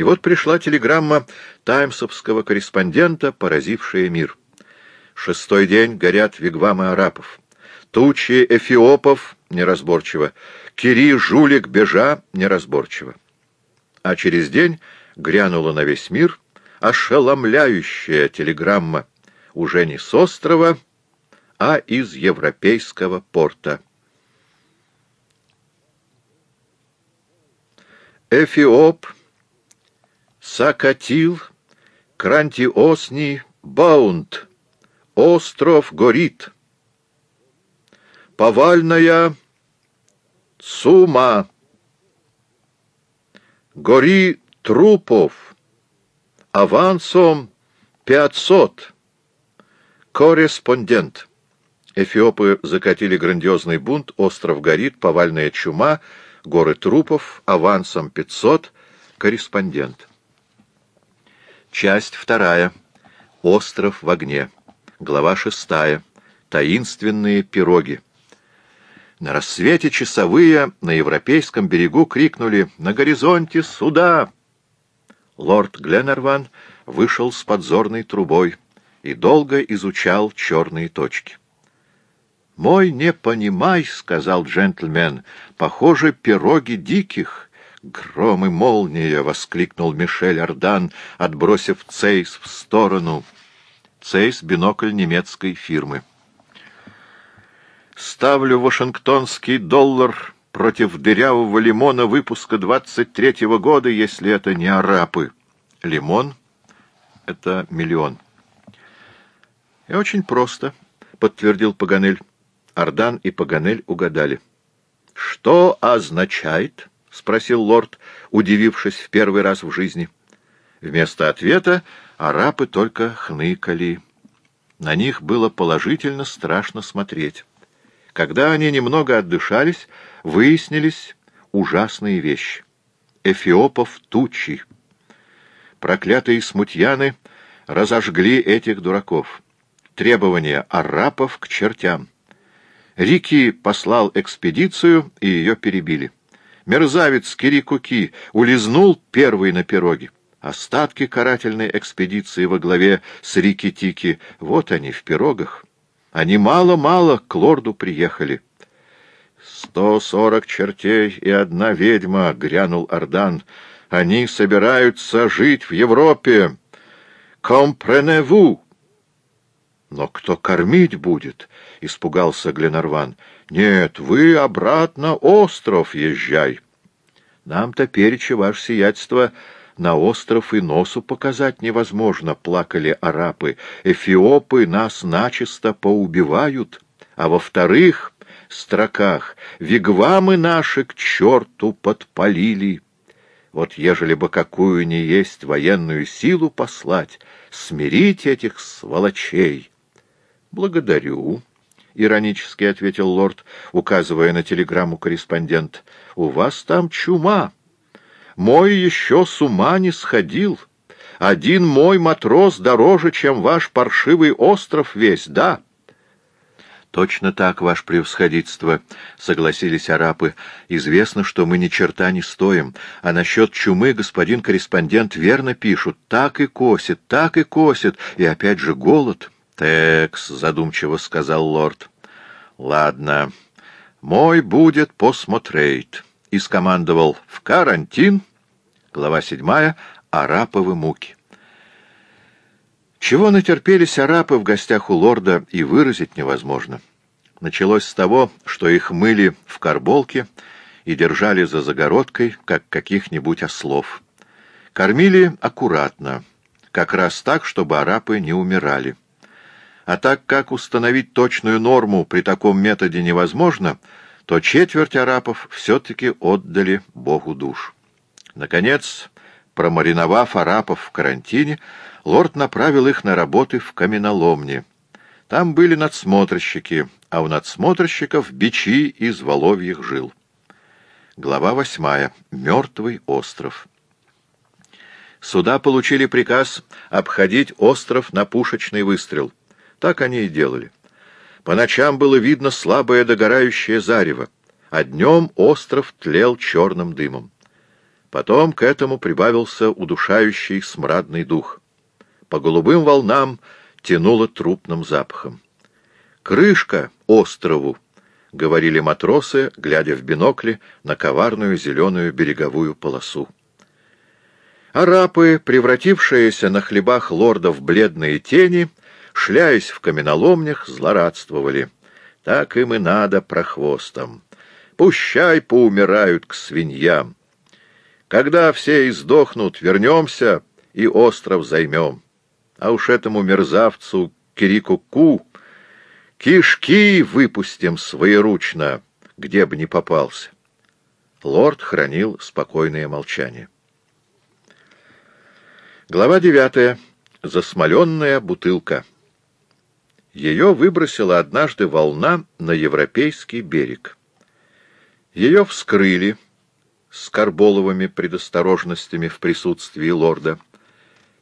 И вот пришла телеграмма таймсовского корреспондента, поразившая мир. Шестой день горят вигвамы арапов. Тучи эфиопов неразборчиво, Кири жулик бежа неразборчиво. А через день грянула на весь мир ошеломляющая телеграмма уже не с острова, а из европейского порта. Эфиоп, Сакатил, Крантиосни, Баунд, остров горит. Повальная Сума, гори трупов, авансом пятьсот. Корреспондент. Эфиопы закатили грандиозный бунт, остров горит, повальная чума, горы трупов, авансом 500, корреспондент. Часть вторая. Остров в огне. Глава шестая. Таинственные пироги. На рассвете часовые на европейском берегу крикнули «На горизонте суда!». Лорд Гленнерван вышел с подзорной трубой и долго изучал черные точки. «Мой не понимай», — сказал джентльмен, — «похоже, пироги диких». «Гром и молния!» — воскликнул Мишель Ардан, отбросив Цейс в сторону. Цейс — бинокль немецкой фирмы. «Ставлю вашингтонский доллар против дырявого лимона выпуска двадцать третьего года, если это не арапы. Лимон — это миллион». «И очень просто», — подтвердил Паганель. Ардан и Паганель угадали. «Что означает?» — спросил лорд, удивившись в первый раз в жизни. Вместо ответа арапы только хныкали. На них было положительно страшно смотреть. Когда они немного отдышались, выяснились ужасные вещи. Эфиопов тучи. Проклятые смутьяны разожгли этих дураков. Требования арапов к чертям. Рики послал экспедицию, и ее перебили. Мерзавец Кирикуки улизнул первый на пироге. Остатки карательной экспедиции во главе с Рики-Тики, вот они, в пирогах. Они мало-мало к лорду приехали. «Сто сорок чертей и одна ведьма», — грянул Ардан. «Они собираются жить в Европе. Компреневу!» «Но кто кормить будет?» — испугался Гленарван. «Нет, вы обратно остров езжай. Нам-то перечи, ваше сиятельство, на остров и носу показать невозможно», — плакали арапы. «Эфиопы нас начисто поубивают, а во-вторых, строках, вигвамы наши к черту подпалили». Вот ежели бы какую ни есть военную силу послать, смирить этих сволочей. — Благодарю, — иронически ответил лорд, указывая на телеграмму корреспондент. — У вас там чума. Мой еще с ума не сходил. Один мой матрос дороже, чем ваш паршивый остров весь, да? — Точно так, ваше превосходительство, — согласились арапы. — Известно, что мы ни черта не стоим. А насчет чумы господин корреспондент верно пишут. Так и косит, так и косит. И опять же голод. — «Текс», — задумчиво сказал лорд. «Ладно, мой будет посмотреть». И скомандовал «в карантин». Глава седьмая. Араповы муки. Чего натерпелись арапы в гостях у лорда, и выразить невозможно. Началось с того, что их мыли в карболке и держали за загородкой, как каких-нибудь ослов. Кормили аккуратно, как раз так, чтобы арапы не умирали. А так как установить точную норму при таком методе невозможно, то четверть арапов все-таки отдали Богу душ. Наконец, промариновав арапов в карантине, лорд направил их на работы в каменоломне. Там были надсмотрщики, а у надсмотрщиков бичи из воловьих жил. Глава восьмая. Мертвый остров. Суда получили приказ обходить остров на пушечный выстрел — так они и делали. По ночам было видно слабое догорающее зарево, а днем остров тлел черным дымом. Потом к этому прибавился удушающий смрадный дух. По голубым волнам тянуло трупным запахом. «Крышка острову!» — говорили матросы, глядя в бинокли на коварную зеленую береговую полосу. Арапы, превратившиеся на хлебах лордов бледные тени, шляясь в каменоломнях, злорадствовали. Так им и надо прохвостом. Пущай поумирают к свиньям. Когда все издохнут, вернемся и остров займем. А уж этому мерзавцу Кирику-Ку кишки выпустим своеручно, где бы ни попался. Лорд хранил спокойное молчание. Глава девятая. Засмоленная бутылка. Ее выбросила однажды волна на европейский берег. Ее вскрыли, с карболовыми предосторожностями в присутствии лорда,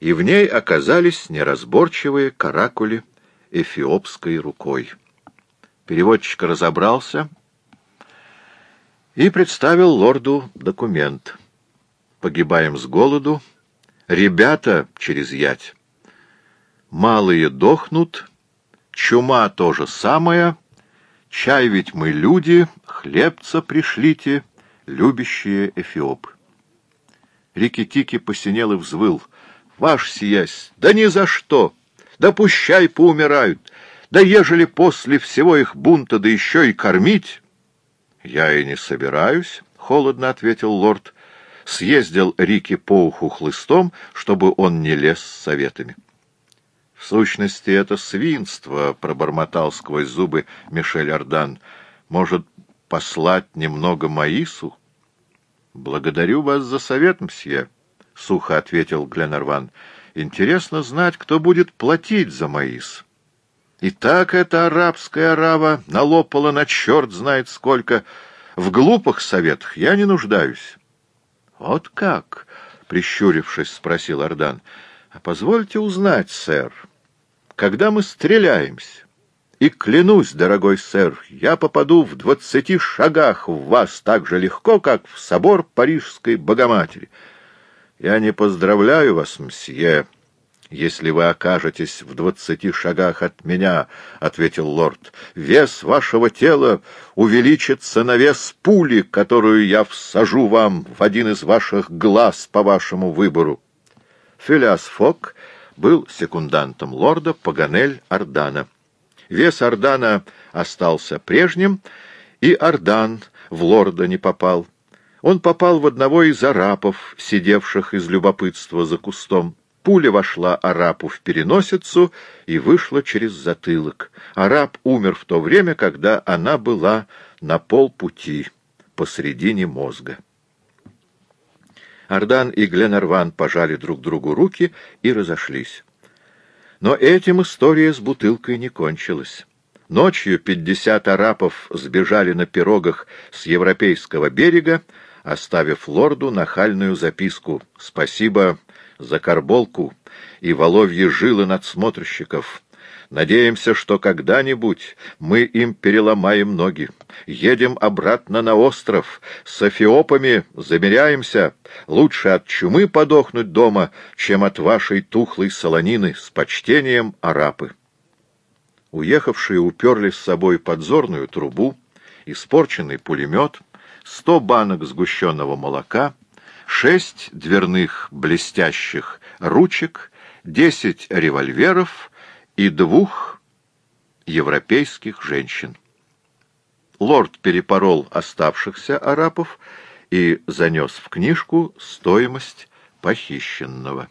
и в ней оказались неразборчивые каракули эфиопской рукой. Переводчик разобрался и представил лорду документ. «Погибаем с голоду. Ребята через ять. Малые дохнут. Чума то же самое. Чай ведь мы люди, хлебца пришлите» любящие Эфиоп. Рикки-Тики посинел и взвыл. «Ваш сиясь! Да ни за что! Да пущай поумирают! Да ежели после всего их бунта да еще и кормить...» «Я и не собираюсь», — холодно ответил лорд. Съездил Рики по уху хлыстом, чтобы он не лез с советами. «В сущности, это свинство», — пробормотал сквозь зубы Мишель Ардан. «Может, послать немного маису?» «Благодарю вас за совет, мсье», — сухо ответил Гленарван. «Интересно знать, кто будет платить за маис». И так эта арабская арава налопала на черт знает сколько. В глупых советах я не нуждаюсь. — Вот как? — прищурившись, спросил Ардан. — позвольте узнать, сэр, когда мы стреляемся, и клянусь, дорогой сэр, я попаду в двадцати шагах в вас так же легко, как в собор Парижской Богоматери. Я не поздравляю вас, мсье, если вы окажетесь в двадцати шагах от меня, — ответил лорд. Вес вашего тела увеличится на вес пули, которую я всажу вам в один из ваших глаз по вашему выбору. Филиас Фок был секундантом лорда Паганель Ардана. Вес Ордана остался прежним, и Ордан в лорда не попал. Он попал в одного из арапов, сидевших из любопытства за кустом. Пуля вошла арапу в переносицу и вышла через затылок. Араб умер в то время, когда она была на полпути, посредине мозга. Ардан и Гленарван пожали друг другу руки и разошлись. Но этим история с бутылкой не кончилась. Ночью пятьдесят арапов сбежали на пирогах с европейского берега, оставив лорду нахальную записку «Спасибо за карболку и воловьи жилы надсмотрщиков». Надеемся, что когда-нибудь мы им переломаем ноги. Едем обратно на остров. С эфиопами замеряемся. Лучше от чумы подохнуть дома, чем от вашей тухлой солонины. С почтением, арапы. Уехавшие уперли с собой подзорную трубу, испорченный пулемет, сто банок сгущенного молока, шесть дверных блестящих ручек, десять револьверов — и двух европейских женщин. Лорд перепорол оставшихся арапов и занес в книжку стоимость похищенного.